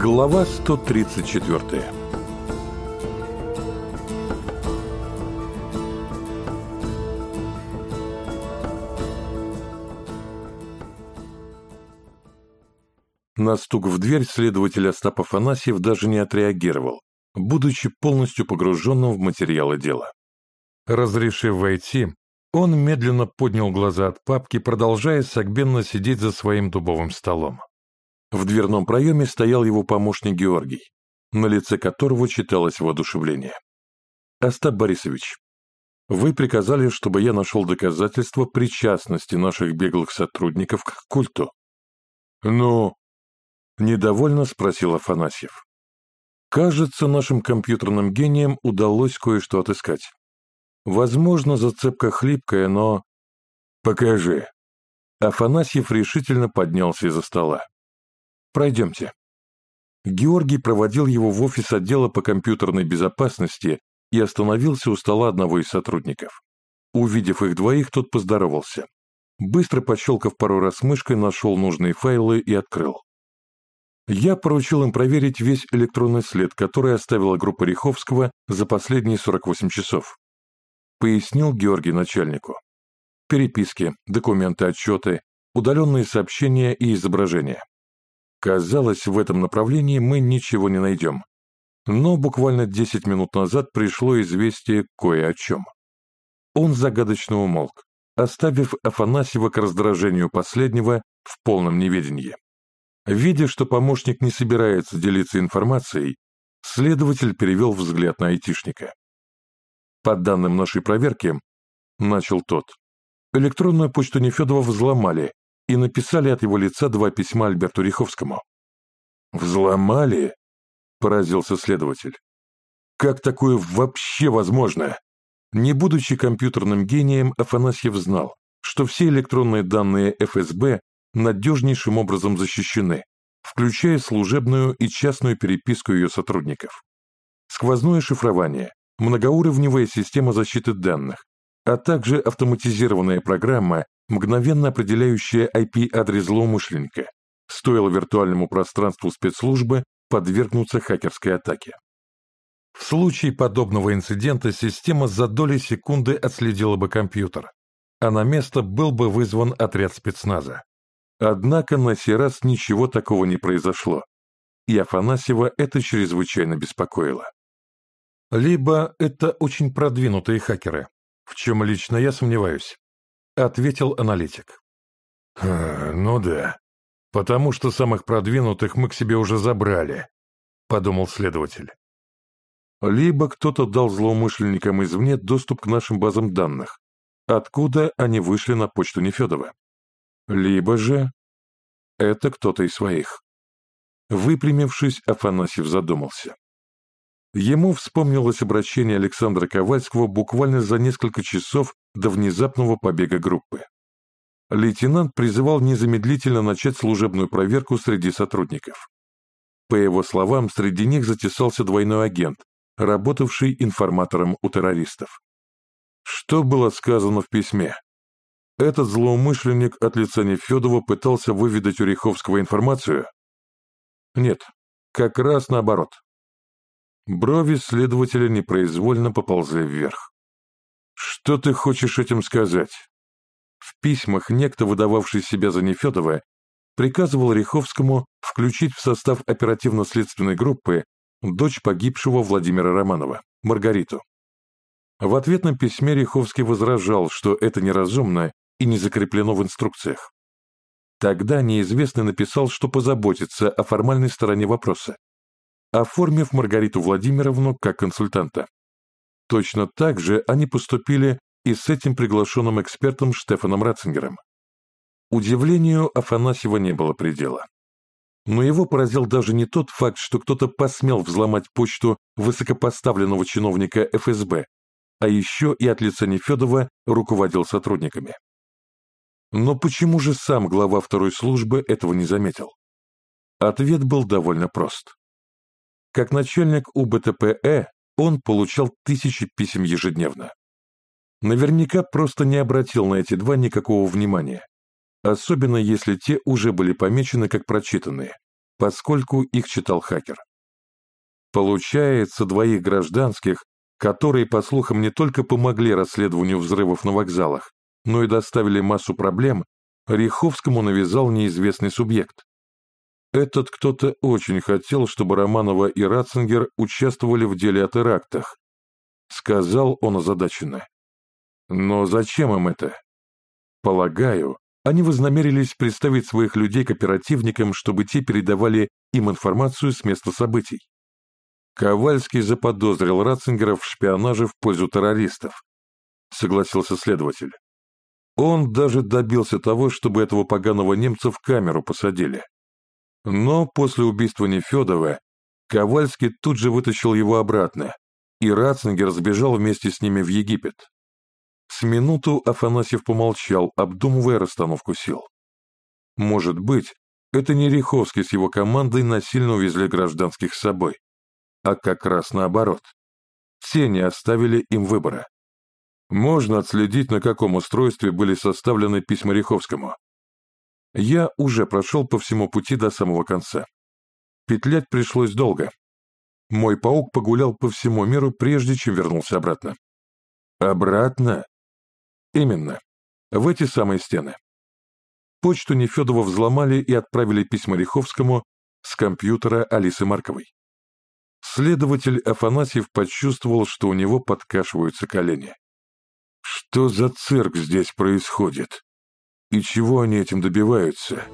Глава 134 На стук в дверь следователь Остап Афанасьев даже не отреагировал, будучи полностью погруженным в материалы дела. Разрешив войти, он медленно поднял глаза от папки, продолжая согбенно сидеть за своим дубовым столом. В дверном проеме стоял его помощник Георгий, на лице которого читалось воодушевление. «Остап Борисович, вы приказали, чтобы я нашел доказательства причастности наших беглых сотрудников к культу». «Ну?» – недовольно спросил Афанасьев. «Кажется, нашим компьютерным гениям удалось кое-что отыскать. Возможно, зацепка хлипкая, но...» «Покажи». Афанасьев решительно поднялся из-за стола. Пройдемте». Георгий проводил его в офис отдела по компьютерной безопасности и остановился у стола одного из сотрудников. Увидев их двоих, тот поздоровался. Быстро пощелкав пару раз мышкой, нашел нужные файлы и открыл. Я поручил им проверить весь электронный след, который оставила группа Риховского за последние 48 часов. Пояснил Георгий начальнику. Переписки, документы, отчеты, удаленные сообщения и изображения. Казалось, в этом направлении мы ничего не найдем. Но буквально 10 минут назад пришло известие кое о чем. Он загадочно умолк, оставив Афанасьева к раздражению последнего в полном неведении. Видя, что помощник не собирается делиться информацией, следователь перевел взгляд на айтишника. По данным нашей проверки, начал тот, электронную почту Нефедова взломали и написали от его лица два письма Альберту Риховскому. «Взломали?» – поразился следователь. «Как такое вообще возможно?» Не будучи компьютерным гением, Афанасьев знал, что все электронные данные ФСБ надежнейшим образом защищены, включая служебную и частную переписку ее сотрудников. Сквозное шифрование, многоуровневая система защиты данных, а также автоматизированная программа, мгновенно определяющая IP-адрес злоумышленника, стоило виртуальному пространству спецслужбы подвергнуться хакерской атаке. В случае подобного инцидента система за доли секунды отследила бы компьютер, а на место был бы вызван отряд спецназа. Однако на сей раз ничего такого не произошло, и Афанасьева это чрезвычайно беспокоило. Либо это очень продвинутые хакеры, в чем лично я сомневаюсь, ответил аналитик. «Ну да, потому что самых продвинутых мы к себе уже забрали», — подумал следователь. «Либо кто-то дал злоумышленникам извне доступ к нашим базам данных, откуда они вышли на почту Нефедова. Либо же это кто-то из своих». Выпрямившись, Афанасьев задумался. Ему вспомнилось обращение Александра Ковальского буквально за несколько часов до внезапного побега группы. Лейтенант призывал незамедлительно начать служебную проверку среди сотрудников. По его словам, среди них затесался двойной агент, работавший информатором у террористов. Что было сказано в письме? Этот злоумышленник от лица Нефедова пытался выведать у Риховского информацию? Нет, как раз наоборот. Брови следователя непроизвольно поползли вверх. «Что ты хочешь этим сказать?» В письмах некто, выдававший себя за Нефедова, приказывал Риховскому включить в состав оперативно-следственной группы дочь погибшего Владимира Романова, Маргариту. В ответном письме Риховский возражал, что это неразумно и не закреплено в инструкциях. Тогда неизвестный написал, что позаботится о формальной стороне вопроса оформив Маргариту Владимировну как консультанта. Точно так же они поступили и с этим приглашенным экспертом Штефаном Ратцингером. Удивлению Афанасьева не было предела. Но его поразил даже не тот факт, что кто-то посмел взломать почту высокопоставленного чиновника ФСБ, а еще и от лица Нефедова руководил сотрудниками. Но почему же сам глава второй службы этого не заметил? Ответ был довольно прост. Как начальник УБТПЭ он получал тысячи писем ежедневно. Наверняка просто не обратил на эти два никакого внимания, особенно если те уже были помечены как прочитанные, поскольку их читал хакер. Получается, двоих гражданских, которые, по слухам, не только помогли расследованию взрывов на вокзалах, но и доставили массу проблем, Риховскому навязал неизвестный субъект. Этот кто-то очень хотел, чтобы Романова и Ратцингер участвовали в деле о терактах. Сказал он озадаченно. Но зачем им это? Полагаю, они вознамерились представить своих людей к оперативникам, чтобы те передавали им информацию с места событий. Ковальский заподозрил Ратцингера в шпионаже в пользу террористов, согласился следователь. Он даже добился того, чтобы этого поганого немца в камеру посадили. Но после убийства Нефедова Ковальский тут же вытащил его обратно, и Ратцингер сбежал вместе с ними в Египет. С минуту Афанасьев помолчал, обдумывая расстановку сил. Может быть, это не Риховский с его командой насильно увезли гражданских с собой, а как раз наоборот. Все не оставили им выбора. Можно отследить, на каком устройстве были составлены письма Риховскому. Я уже прошел по всему пути до самого конца. Петлять пришлось долго. Мой паук погулял по всему миру, прежде чем вернулся обратно. Обратно? Именно. В эти самые стены. Почту Нефедова взломали и отправили письма Риховскому с компьютера Алисы Марковой. Следователь Афанасьев почувствовал, что у него подкашиваются колени. Что за цирк здесь происходит? И чего они этим добиваются?